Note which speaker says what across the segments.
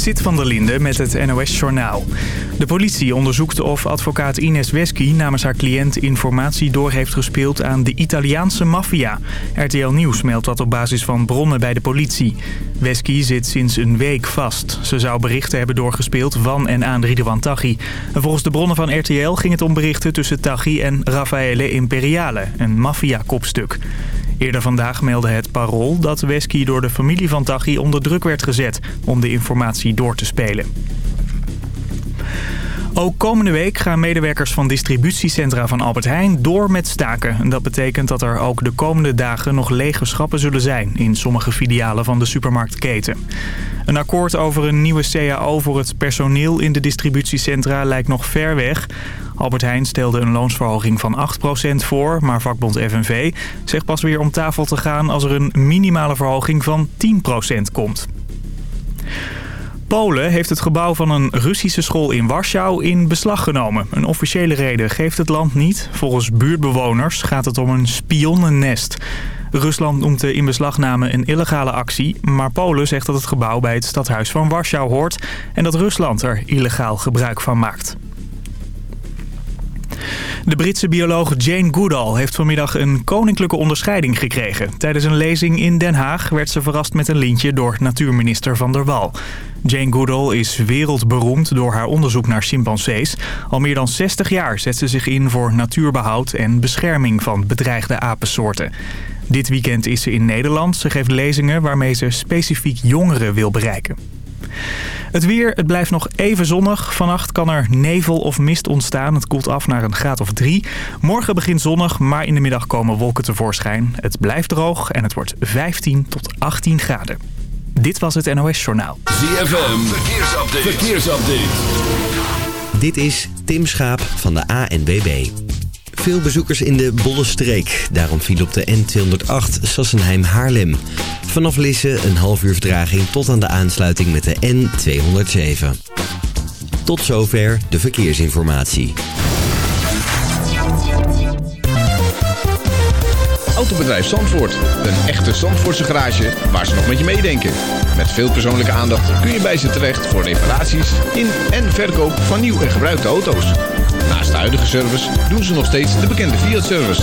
Speaker 1: Sit van der Linde met het NOS-journaal. De politie onderzoekt of advocaat Ines Wesky namens haar cliënt informatie door heeft gespeeld aan de Italiaanse maffia. RTL Nieuws meldt dat op basis van bronnen bij de politie. Wesky zit sinds een week vast. Ze zou berichten hebben doorgespeeld van en aan Ridwan Taghi. volgens de bronnen van RTL ging het om berichten tussen Taghi en Raffaele Imperiale, een maffia-kopstuk. Eerder vandaag meldde het Parool dat Wesky door de familie van Taghi onder druk werd gezet om de informatie door te spelen. Ook komende week gaan medewerkers van distributiecentra van Albert Heijn door met staken. Dat betekent dat er ook de komende dagen nog lege schappen zullen zijn in sommige filialen van de supermarktketen. Een akkoord over een nieuwe CAO voor het personeel in de distributiecentra lijkt nog ver weg. Albert Heijn stelde een loonsverhoging van 8% voor, maar vakbond FNV zegt pas weer om tafel te gaan als er een minimale verhoging van 10% komt. Polen heeft het gebouw van een Russische school in Warschau in beslag genomen. Een officiële reden geeft het land niet. Volgens buurtbewoners gaat het om een spionnennest. Rusland noemt de inbeslagname een illegale actie... maar Polen zegt dat het gebouw bij het stadhuis van Warschau hoort... en dat Rusland er illegaal gebruik van maakt. De Britse bioloog Jane Goodall heeft vanmiddag een koninklijke onderscheiding gekregen. Tijdens een lezing in Den Haag werd ze verrast met een lintje door natuurminister Van der Wal. Jane Goodall is wereldberoemd door haar onderzoek naar chimpansees. Al meer dan 60 jaar zet ze zich in voor natuurbehoud en bescherming van bedreigde apensoorten. Dit weekend is ze in Nederland. Ze geeft lezingen waarmee ze specifiek jongeren wil bereiken. Het weer, het blijft nog even zonnig. Vannacht kan er nevel of mist ontstaan. Het koelt af naar een graad of drie. Morgen begint zonnig, maar in de middag komen wolken tevoorschijn. Het blijft droog en het wordt 15 tot 18 graden. Dit was het NOS Journaal.
Speaker 2: ZFM, verkeersupdate. verkeersupdate.
Speaker 3: Dit is Tim Schaap van de ANWB. Veel bezoekers in de Bolle Streek. Daarom viel op de N208 Sassenheim-Haarlem. Vanaf Lisse een half uur vertraging tot aan de aansluiting met de N207. Tot zover de verkeersinformatie.
Speaker 4: Autobedrijf Zandvoort. Een echte Zandvoortse garage waar ze nog met je meedenken. Met veel persoonlijke aandacht kun je bij ze terecht voor reparaties in en verkoop van nieuw en gebruikte auto's. Naast de huidige service doen ze nog steeds de bekende Fiat-service.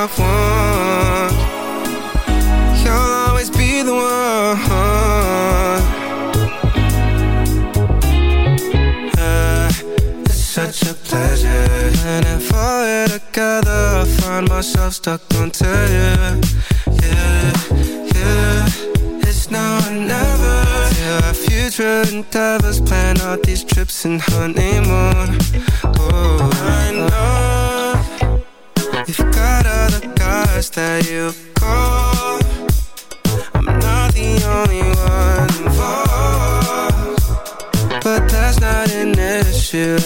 Speaker 5: one that I want. You'll always be the one. Uh, it's such a pleasure. And if we're together, I find myself stuck onto you. Yeah, yeah. It's now or never. Yeah, our future endeavors plan out these trips and honeymoon. Oh, guys that you call. I'm not the only one involved, but that's not an issue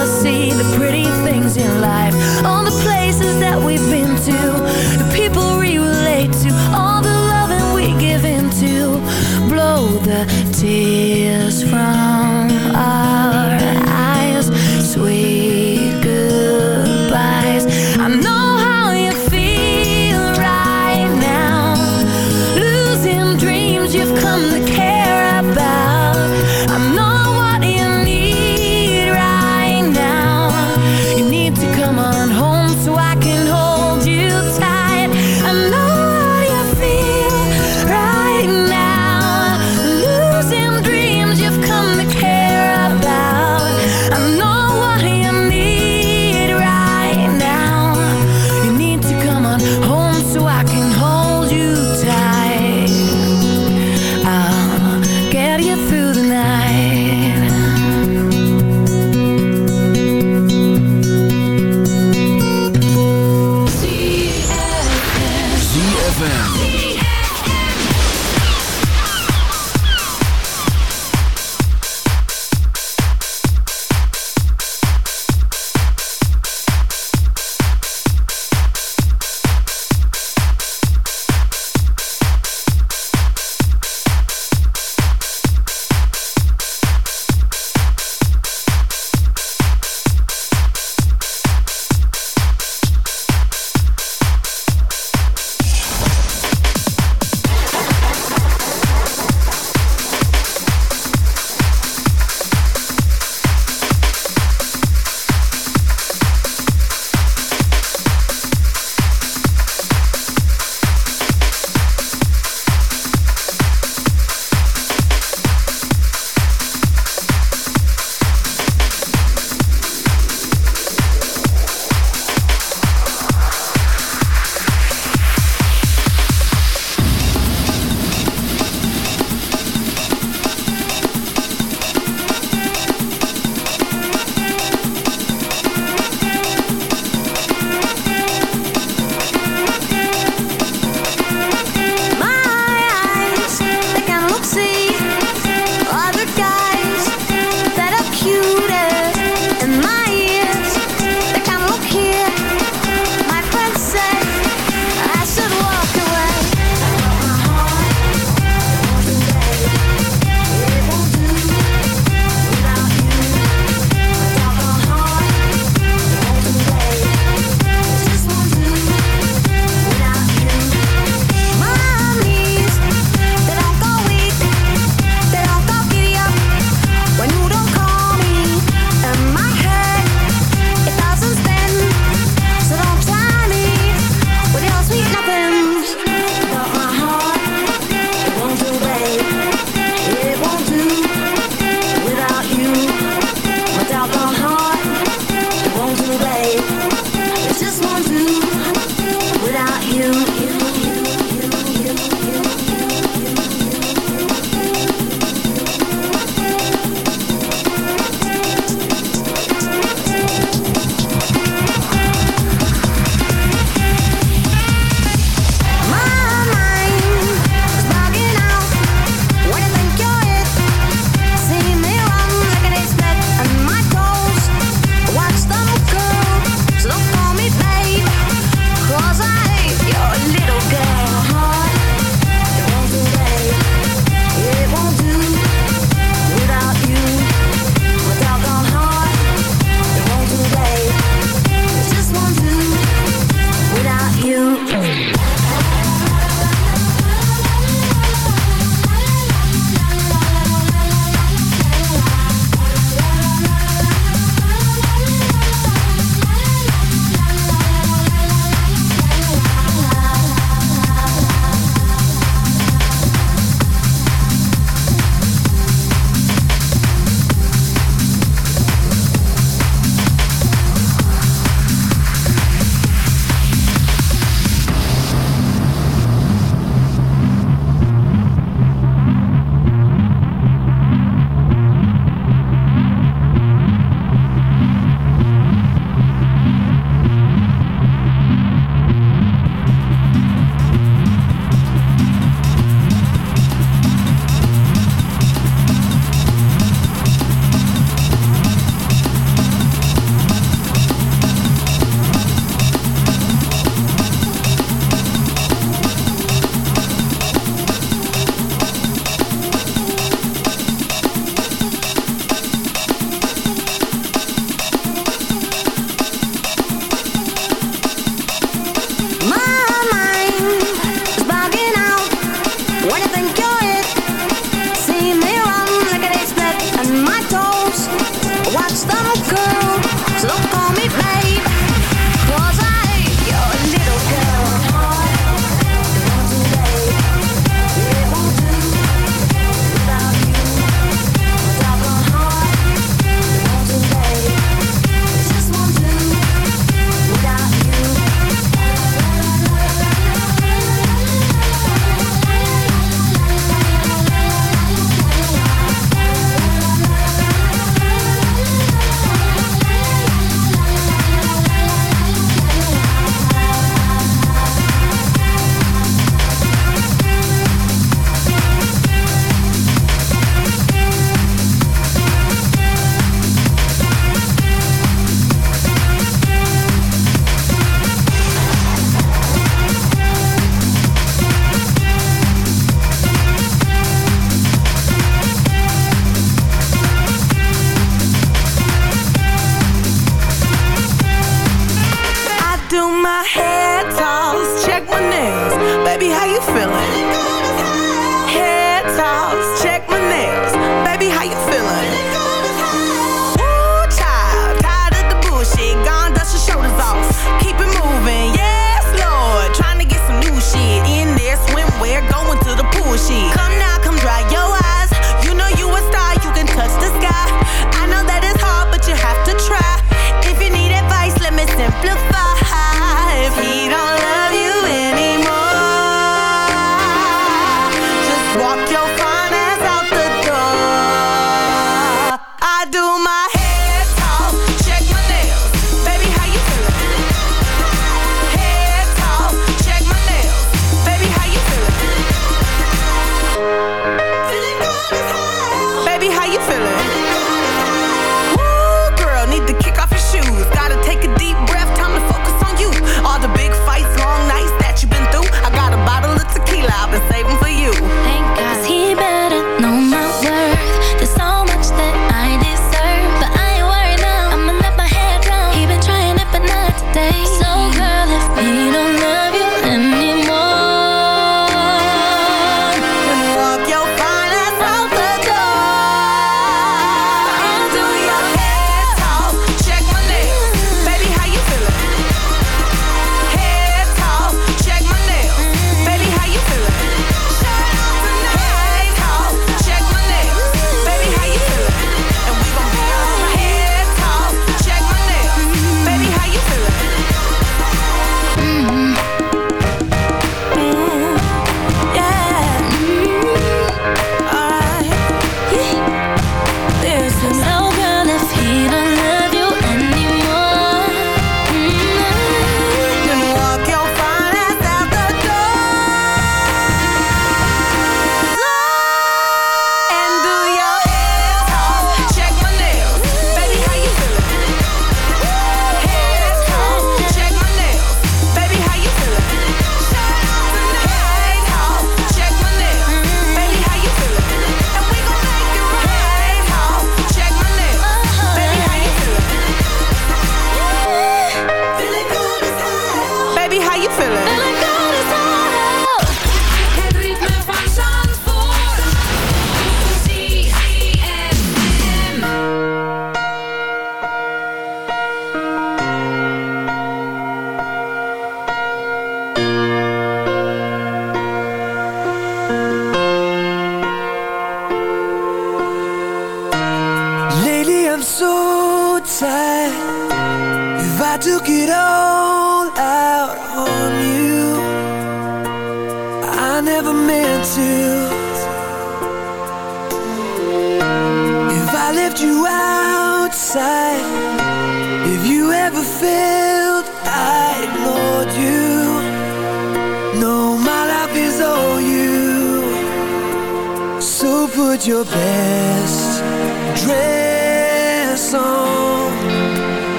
Speaker 5: just see the pretty things in life. All the places that we've
Speaker 6: been
Speaker 7: to.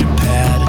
Speaker 6: your pad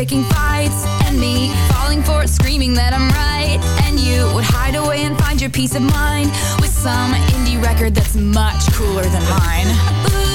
Speaker 6: picking fights and me falling for it, screaming that I'm right. And you would hide away and find your peace of mind with some indie record that's much cooler than mine.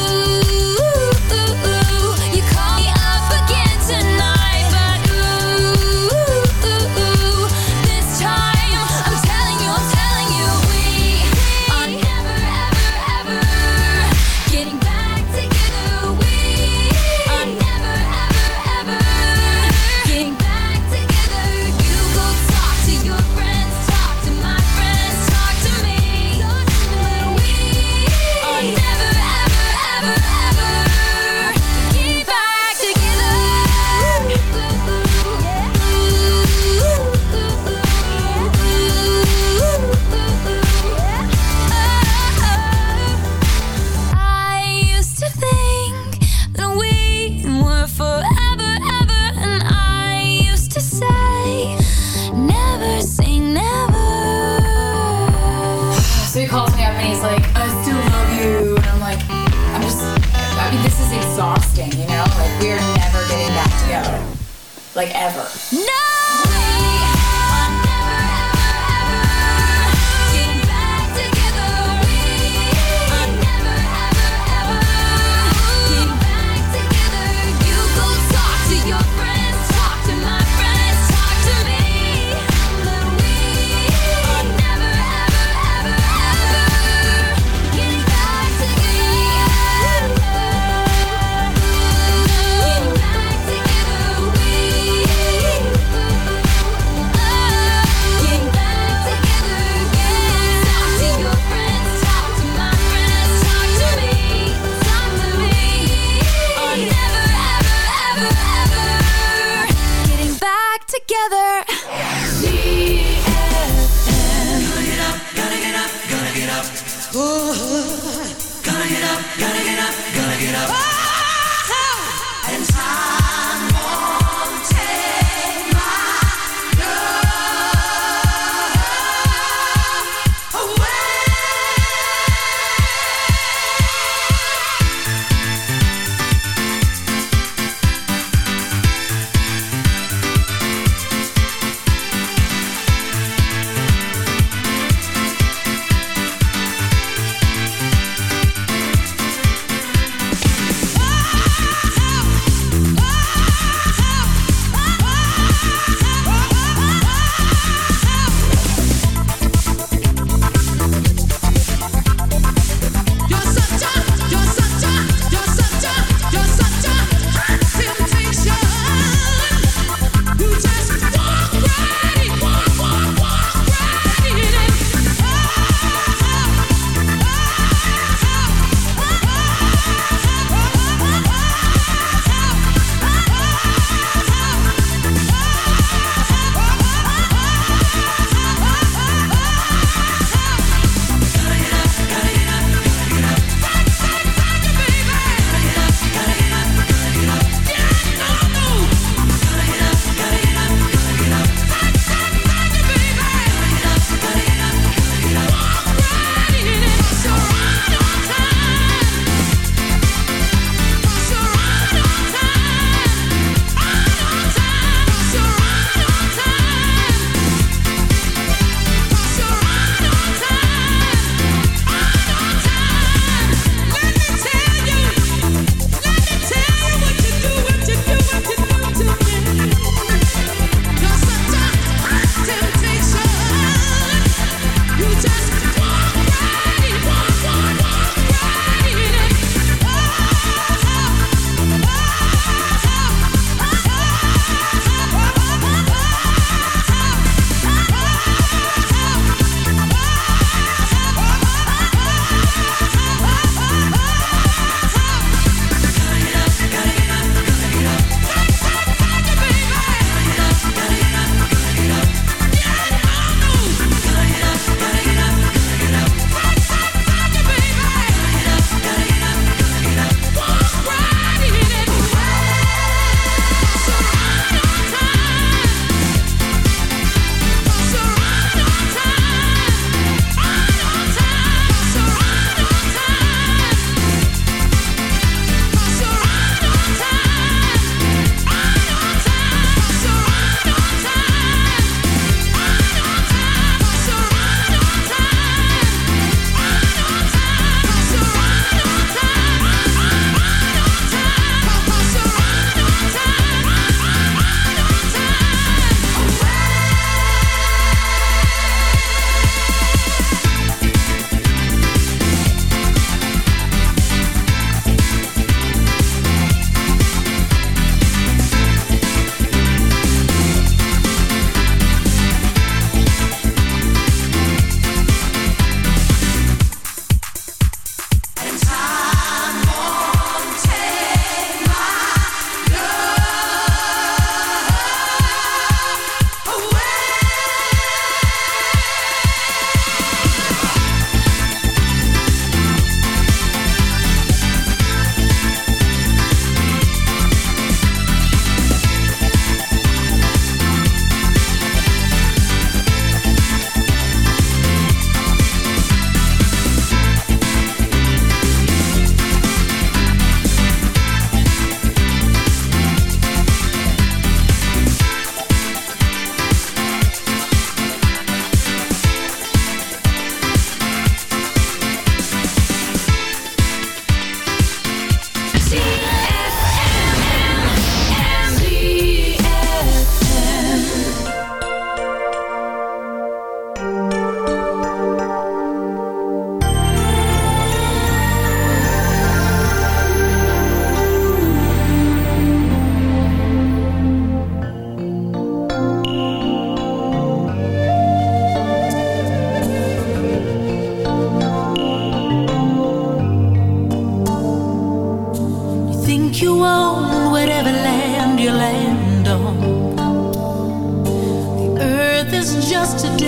Speaker 6: Like ever.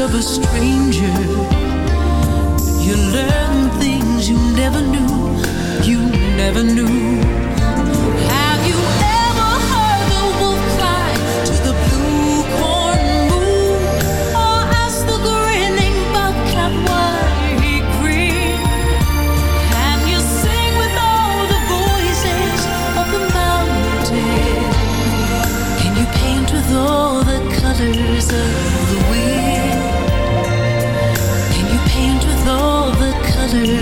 Speaker 6: of a stranger. You learn things you never knew You never knew. Have you ever heard the wolf cry To the blue corn moon? Or asked the grinning he grinned Can you sing with all the voices of the Can you paint with all the colors of another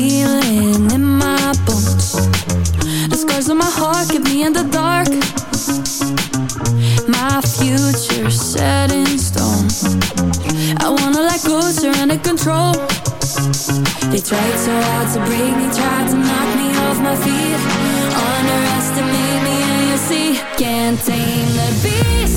Speaker 6: feeling in my bones. The scars on my heart keep me in the dark. My future set in stone. I wanna let go, surrender control. They tried so hard to break me, tried to knock me off my feet. Underestimate me and you see Can't tame the beast.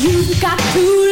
Speaker 6: you've got to